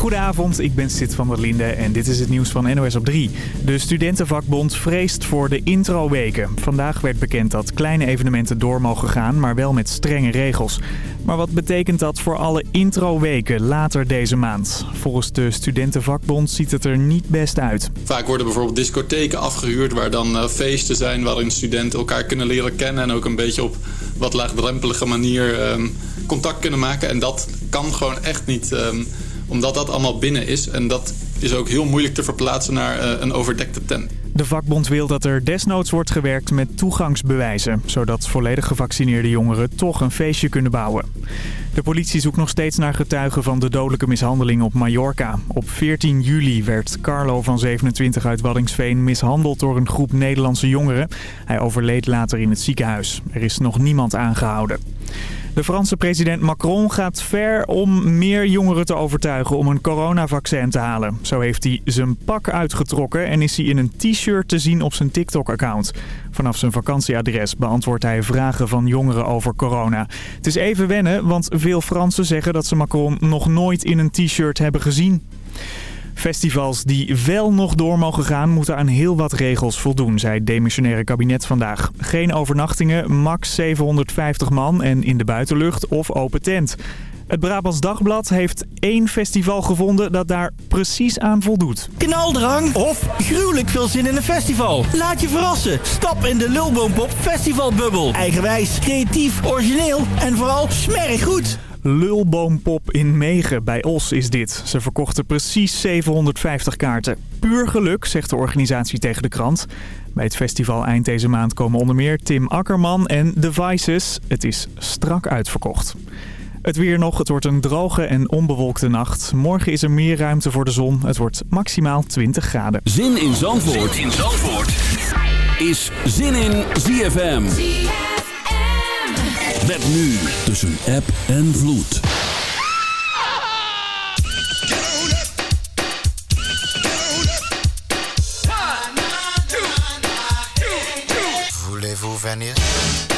Goedenavond, ik ben Sid van der Linde en dit is het nieuws van NOS op 3. De studentenvakbond vreest voor de introweken. Vandaag werd bekend dat kleine evenementen door mogen gaan, maar wel met strenge regels. Maar wat betekent dat voor alle introweken later deze maand? Volgens de studentenvakbond ziet het er niet best uit. Vaak worden bijvoorbeeld discotheken afgehuurd waar dan uh, feesten zijn... waarin studenten elkaar kunnen leren kennen en ook een beetje op wat laagdrempelige manier um, contact kunnen maken. En dat kan gewoon echt niet... Um, omdat dat allemaal binnen is. En dat is ook heel moeilijk te verplaatsen naar uh, een overdekte tent. De vakbond wil dat er desnoods wordt gewerkt met toegangsbewijzen... zodat volledig gevaccineerde jongeren toch een feestje kunnen bouwen. De politie zoekt nog steeds naar getuigen van de dodelijke mishandeling op Mallorca. Op 14 juli werd Carlo van 27 uit Waddingsveen mishandeld door een groep Nederlandse jongeren. Hij overleed later in het ziekenhuis. Er is nog niemand aangehouden. De Franse president Macron gaat ver om meer jongeren te overtuigen om een coronavaccin te halen. Zo heeft hij zijn pak uitgetrokken en is hij in een t-shirt te zien op zijn TikTok-account. Vanaf zijn vakantieadres beantwoordt hij vragen van jongeren over corona. Het is even wennen, want veel Fransen zeggen dat ze Macron nog nooit in een t-shirt hebben gezien. Festivals die wel nog door mogen gaan moeten aan heel wat regels voldoen, zei het demissionaire kabinet vandaag. Geen overnachtingen, max 750 man en in de buitenlucht of open tent. Het Brabants Dagblad heeft één festival gevonden dat daar precies aan voldoet. Knaldrang of gruwelijk veel zin in een festival. Laat je verrassen. Stap in de Lulboompop festivalbubbel. Eigenwijs, creatief, origineel en vooral smerig goed. Lulboompop in Megen bij Os is dit. Ze verkochten precies 750 kaarten. Puur geluk, zegt de organisatie tegen de krant. Bij het festival eind deze maand komen onder meer Tim Akkerman en The Vices. Het is strak uitverkocht. Het weer nog. Het wordt een droge en onbewolkte nacht. Morgen is er meer ruimte voor de zon. Het wordt maximaal 20 graden. Zin in Zandvoort, zin in Zandvoort. is Zin in ZFM. Met nu tussen app en vloed. Voulez-vous venir?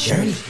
journey.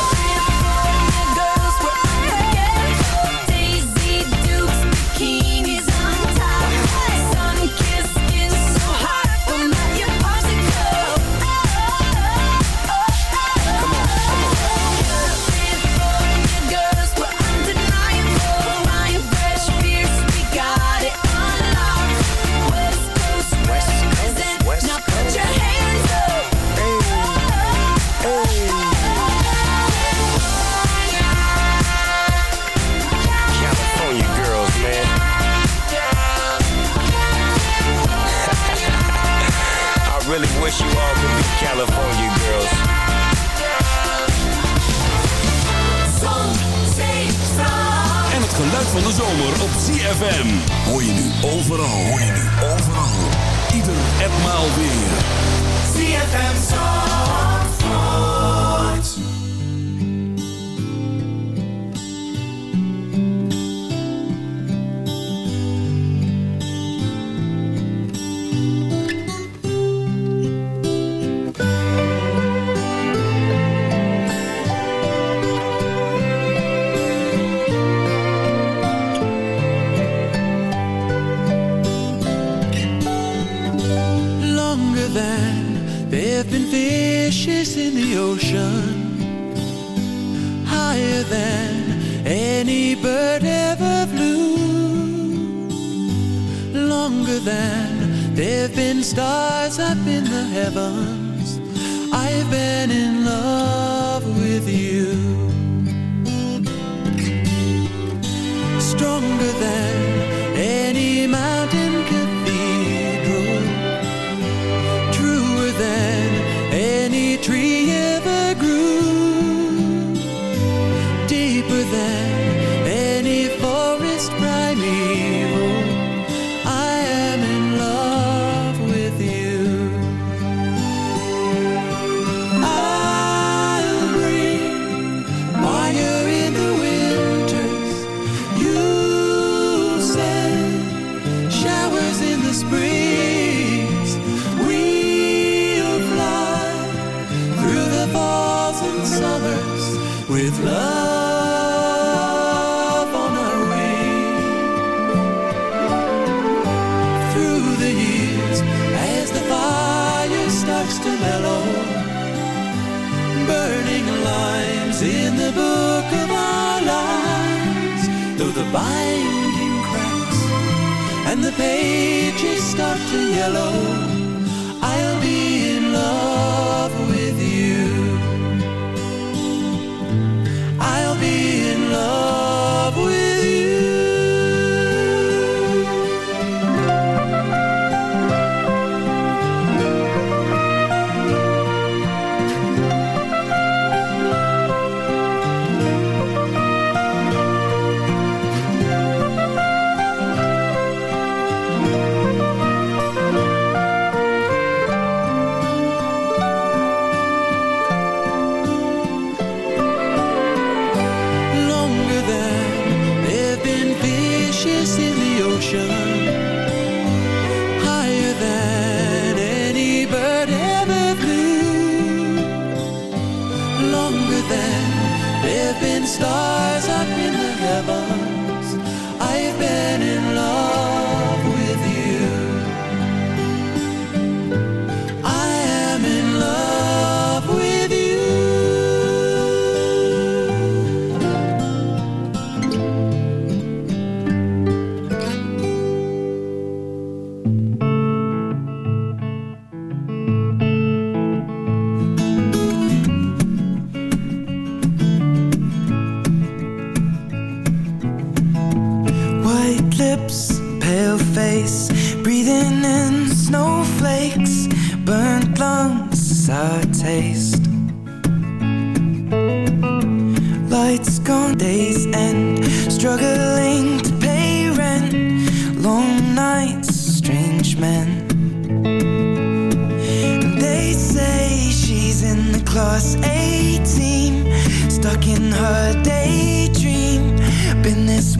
There have been stars up in the heavens.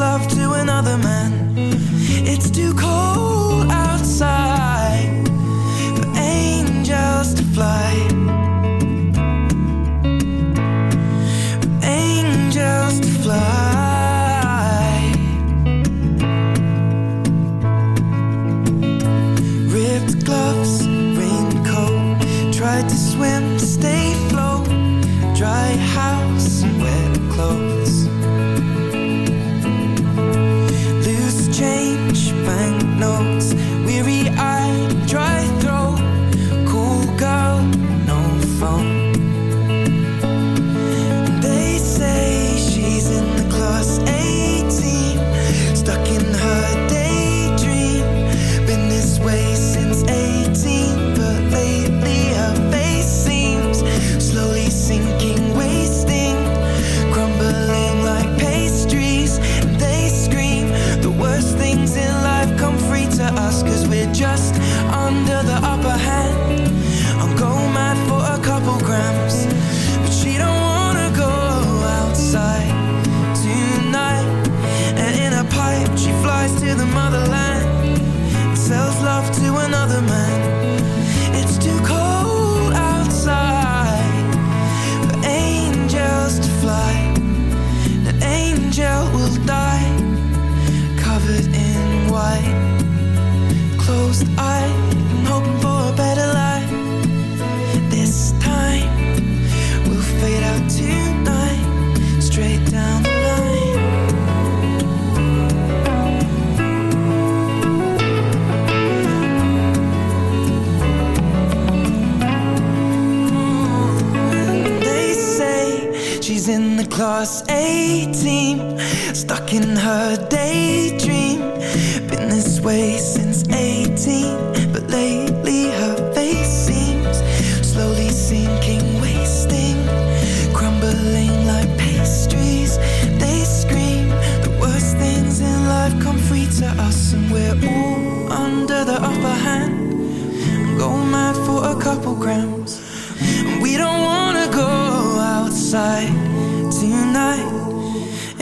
love to another man. It's too cold outside for angels to fly. For angels to fly. Ripped gloves, raincoat, tried to swim, stay float, dry house class A team, stuck in her daydream. Been this way since 18, but lately her face seems slowly sinking, wasting, crumbling like pastries. They scream the worst things in life come free to us, and we're all under the upper hand. Go mad for a couple grams.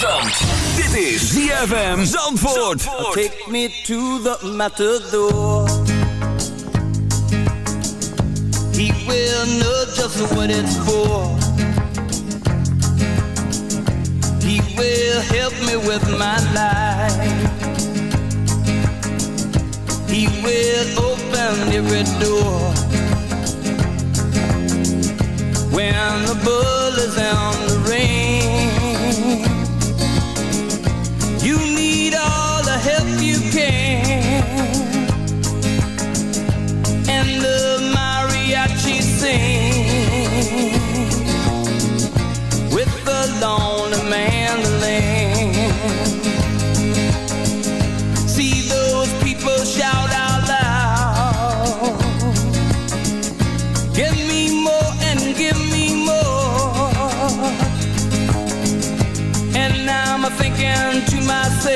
Radio in het zand. Dit is ZFM Zandvoort. Take me to the matador. He will know just what it's for. He will help me with my life. He will open every door. When the bull is on the ring. You need all the help you can. And the mariachi sing with the lonely mandolin. I'm thinking to myself,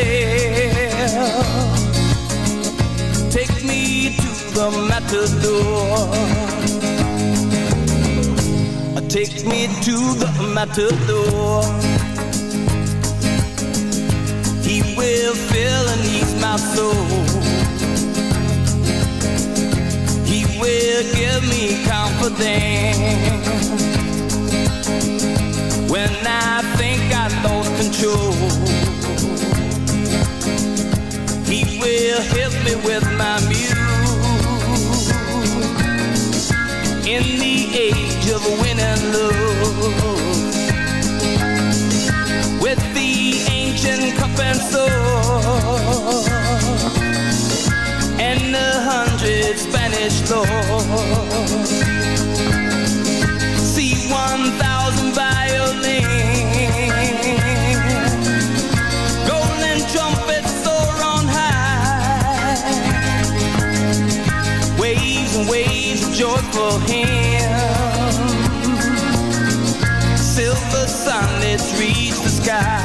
take me to the matador. Take me to the matador. He will fill and ease my soul. He will give me confidence when I think I lost control. He will help me with my muse in the age of win and lose. With the ancient cup and sword and the hundred Spanish lords. Joyful hymns. Silver sunlets reach the sky.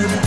Dip,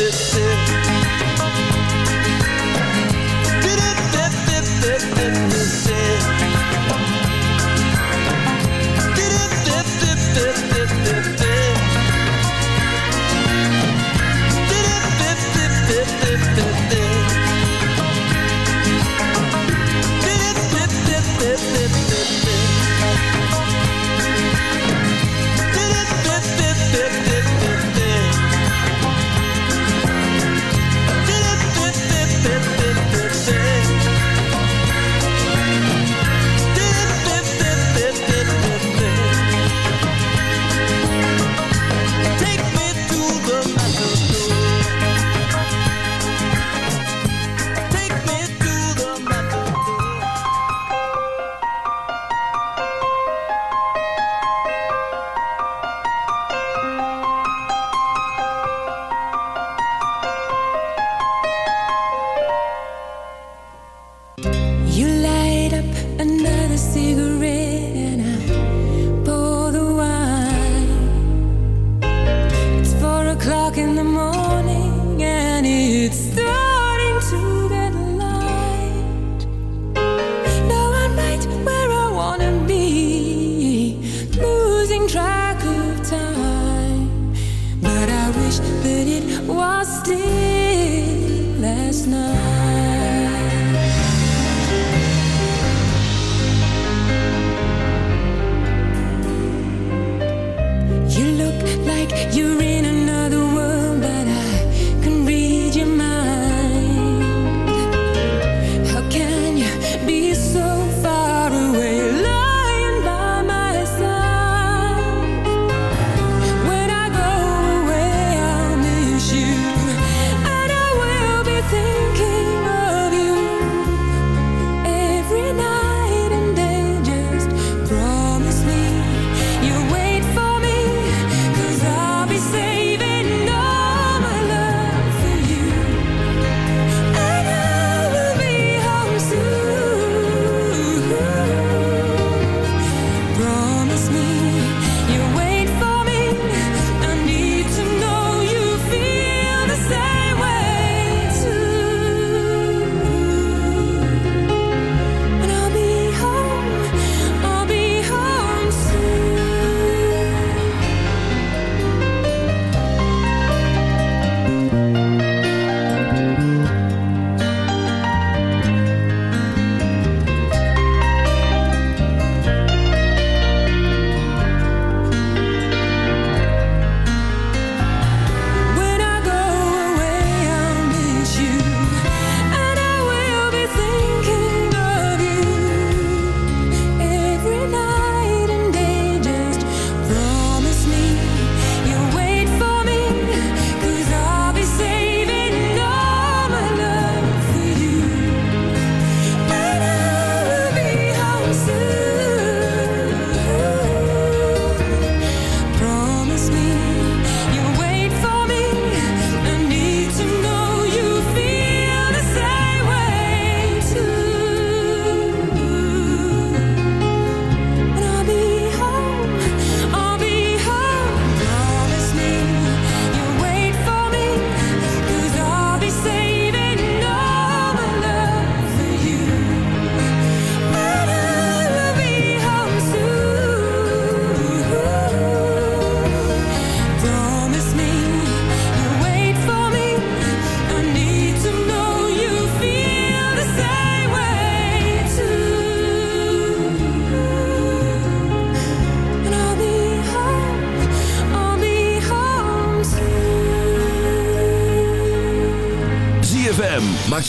Take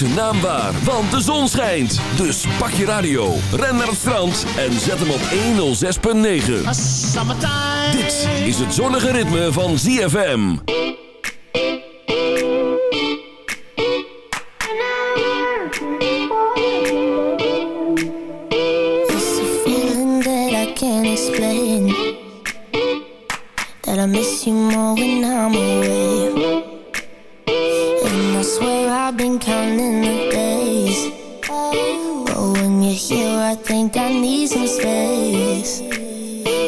zijn naam waar, want de zon schijnt. Dus pak je radio, ren naar het strand en zet hem op 106.9. Dit is het zonnige ritme van ZFM. It's a feeling that I can't explain. That I miss you more when I'm away. And I swear counting the days. But when you're here I think I need some space.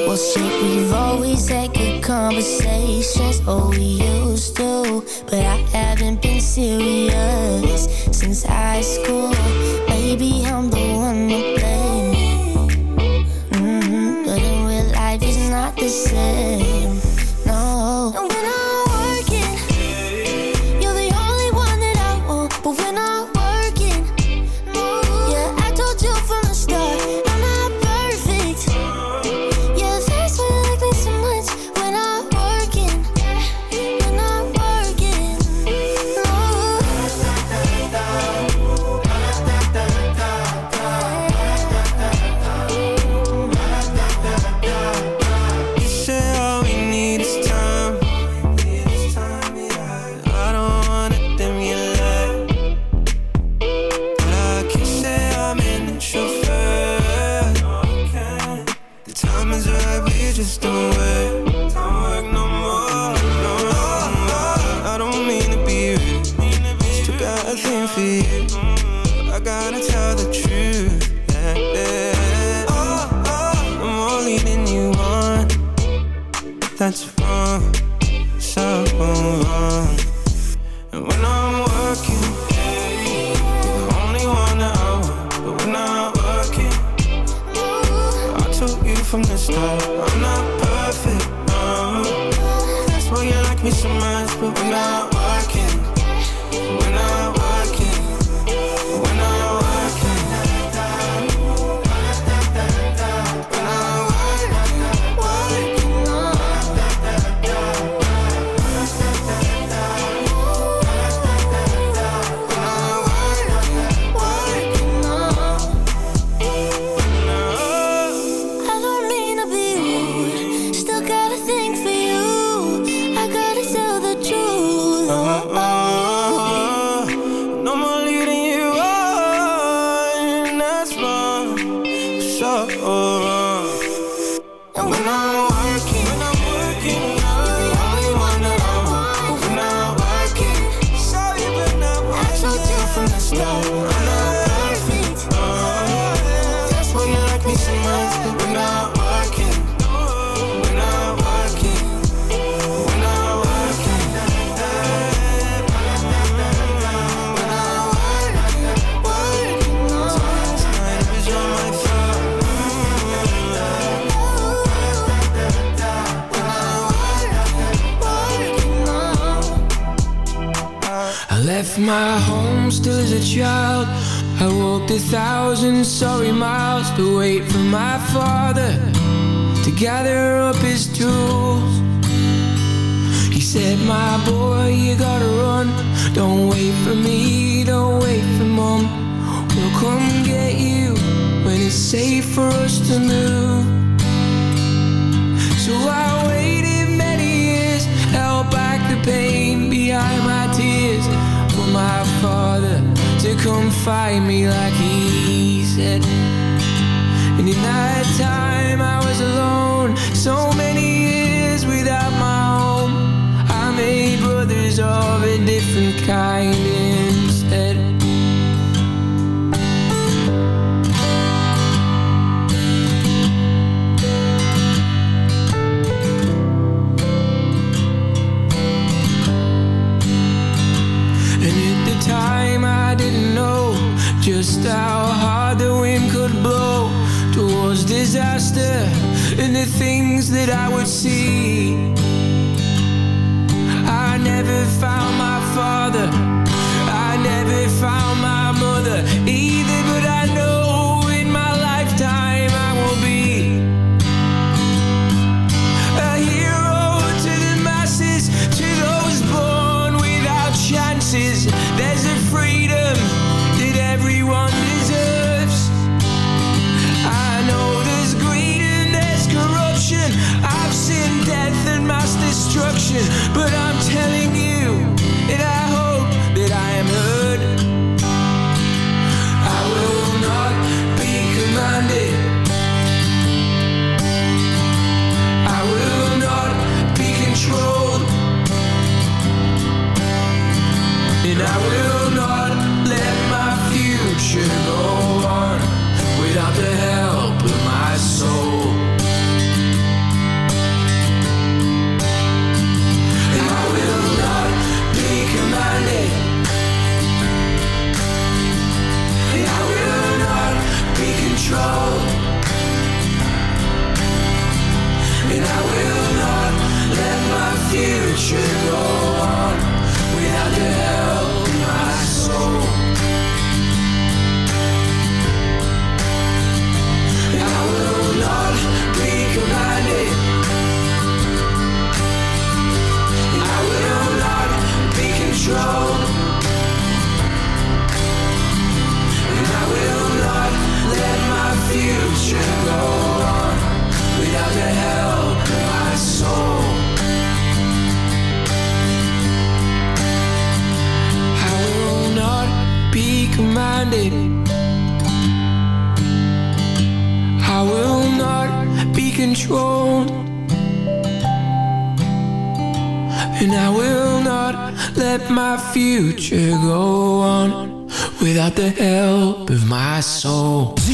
Well shit, we've always had good conversations. Oh, we used to But I haven't been serious since high school. Maybe I'm of a different kind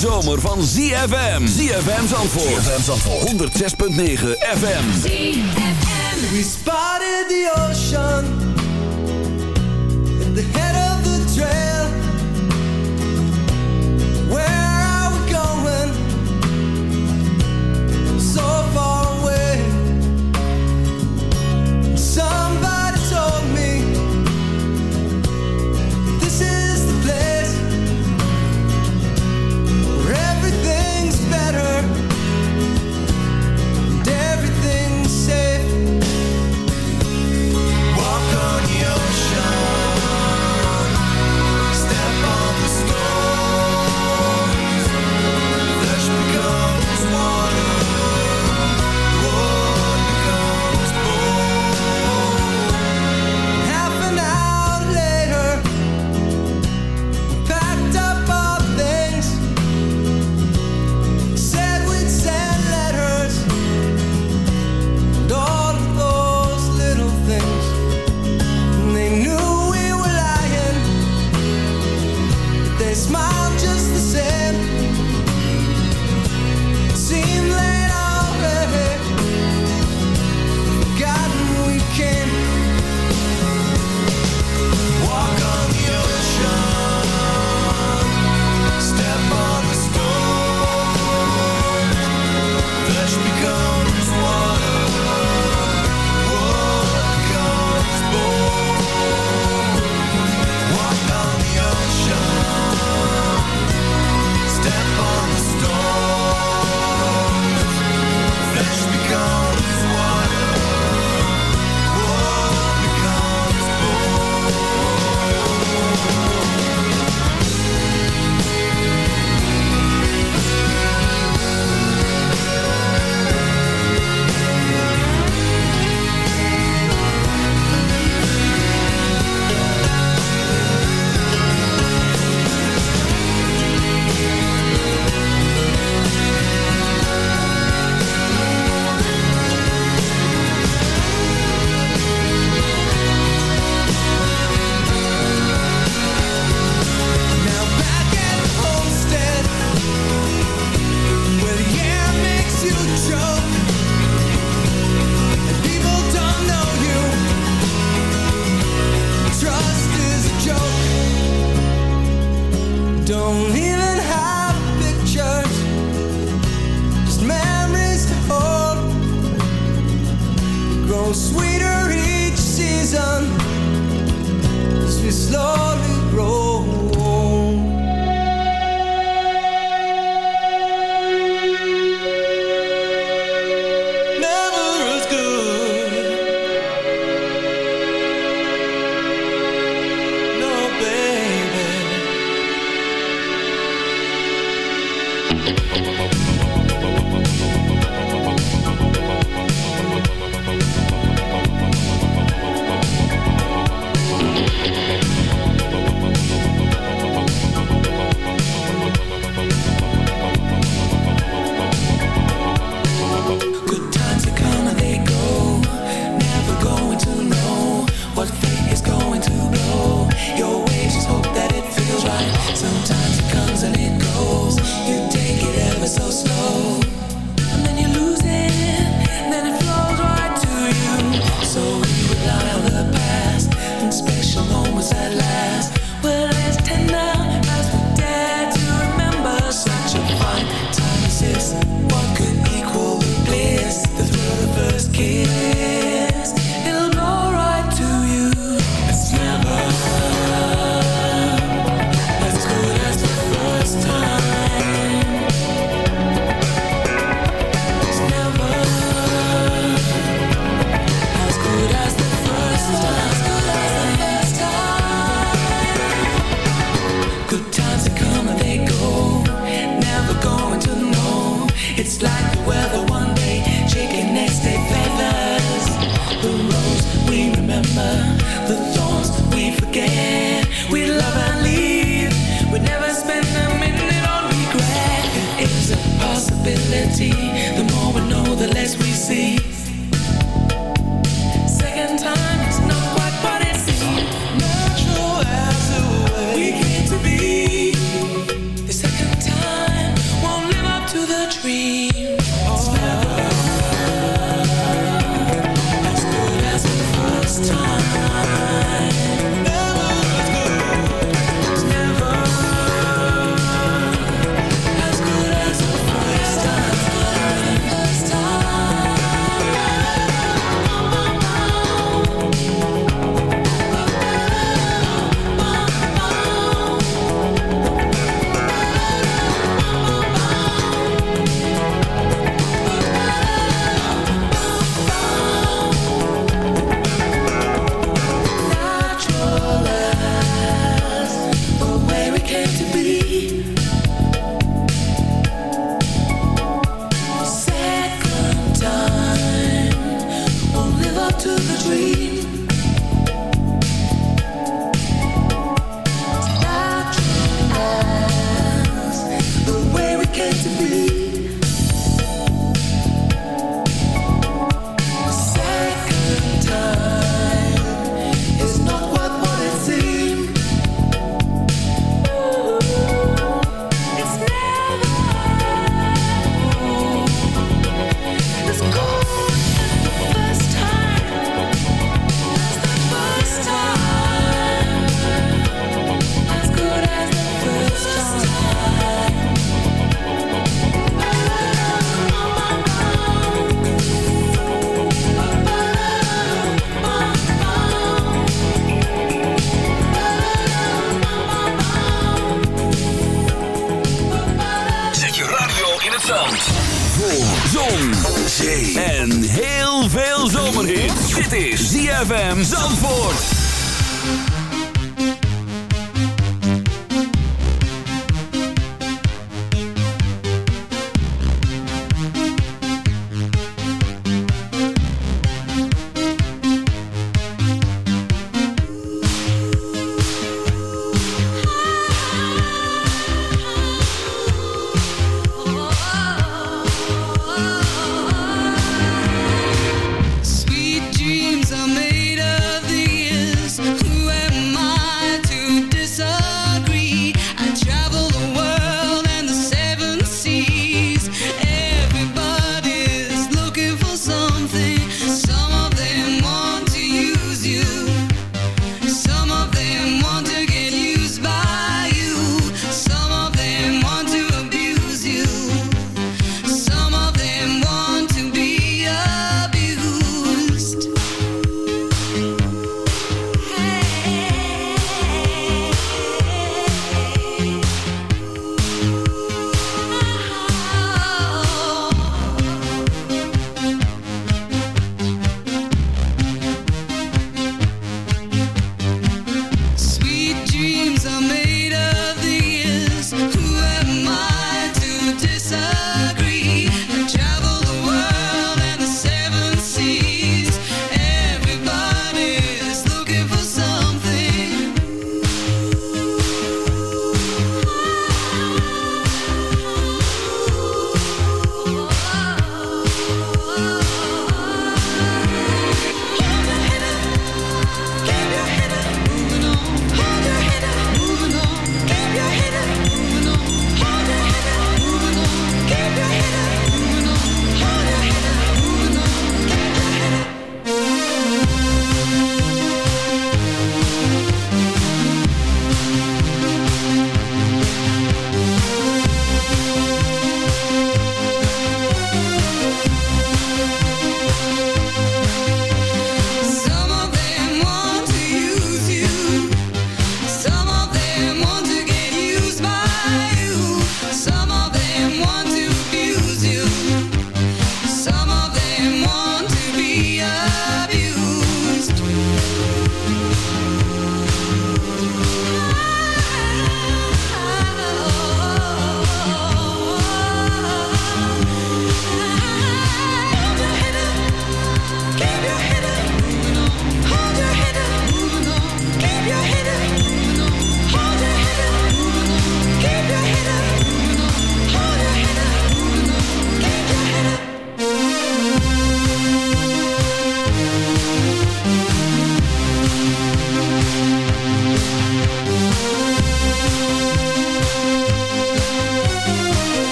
zomer van ZFM. ZFM Zandvoort. ZFM Zandvoort. 106.9 FM. ZFM. We spotted the ocean.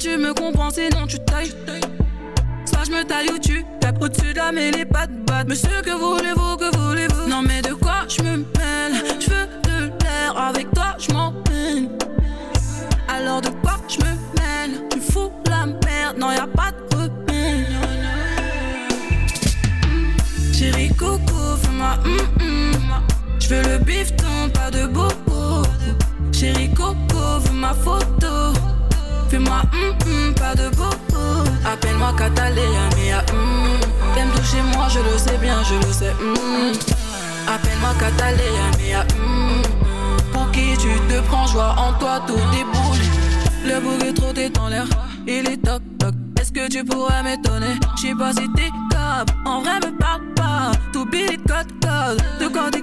Tu me comprends, sinon tu tailles. Soit je me taille ou tu tapes au-dessus de la mêlée, pas de batte. Monsieur, que voulez-vous, que voulez-vous? Non, mais de quoi je me mêle? Je veux de l'air, avec toi je m'en peine. Alors de quoi je me mêle? Tu fous la merde, non, y a pas de remède. Chérie coco, fais-moi hum. Je veux le bifton, pas de bobo. Chérie coco, veux ma photo. Fais-moi pas de bobo. Appelle-moi Catalina, mia hum. T'aimes toucher moi, je le sais bien, je le sais. Appelle-moi Catalina, mia hum. Pour qui tu te prends, joie en toi, tout déboule. Le bouc est trop dans l'air, il est toc toc. Est-ce que tu pourrais m'étonner? J'sais pas si t'es capable, en vrai me parle pas. Tout billet code code, de quoi t'es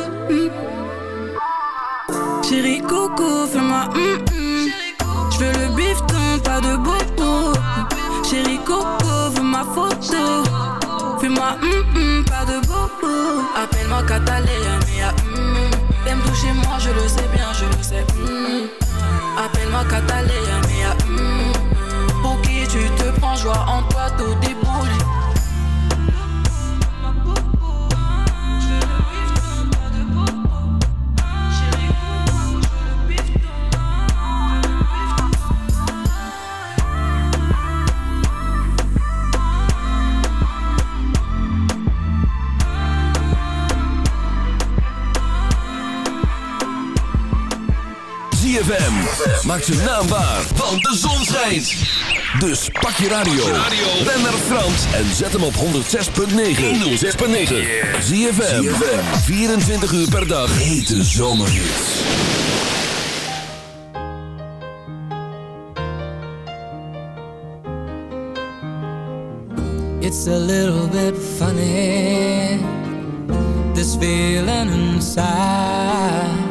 Coco, fais-moi hum. Je veux le bifton, pas de bobo. Chérie coco, veux ma photo. Fais-moi hum hum, pas de bobo. Appelle-moi Catalina, mia hum. T'aimes toucher moi, je le sais bien, je le sais. Appelle-moi Catalina, mia hum. Pour qui tu te prends, joie en toi, tout déboule. ZFM. Maak zijn naam waar, want de zon schijnt. Dus pak je radio. Ben naar Frans en zet hem op 106.9. 106.9. ZFM. 24 uur per dag. Hete zomerhits. It's a little bit funny, this feeling inside.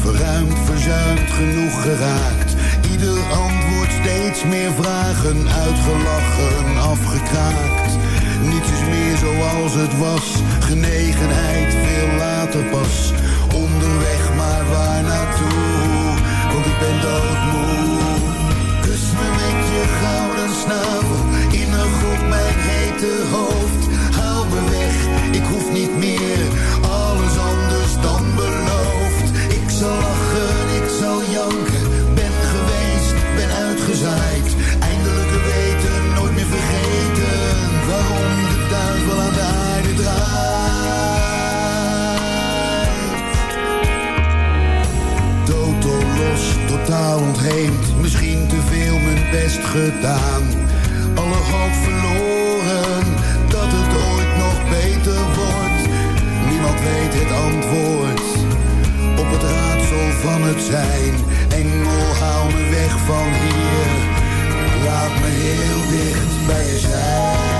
verruimd, verzuimd, genoeg geraakt. Ieder antwoord steeds meer vragen, uitgelachen, afgekraakt. Niets is meer zoals het was, genegenheid veel later pas. Onderweg, maar waar naartoe? Want ik ben doodmoe. Kus me met je gouden snavel, innig op mijn hete hoofd. Best gedaan. Alle hoop verloren, dat het ooit nog beter wordt. Niemand weet het antwoord op het raadsel van het zijn. Engel, haal me weg van hier, laat me heel dicht bij je zijn.